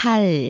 칼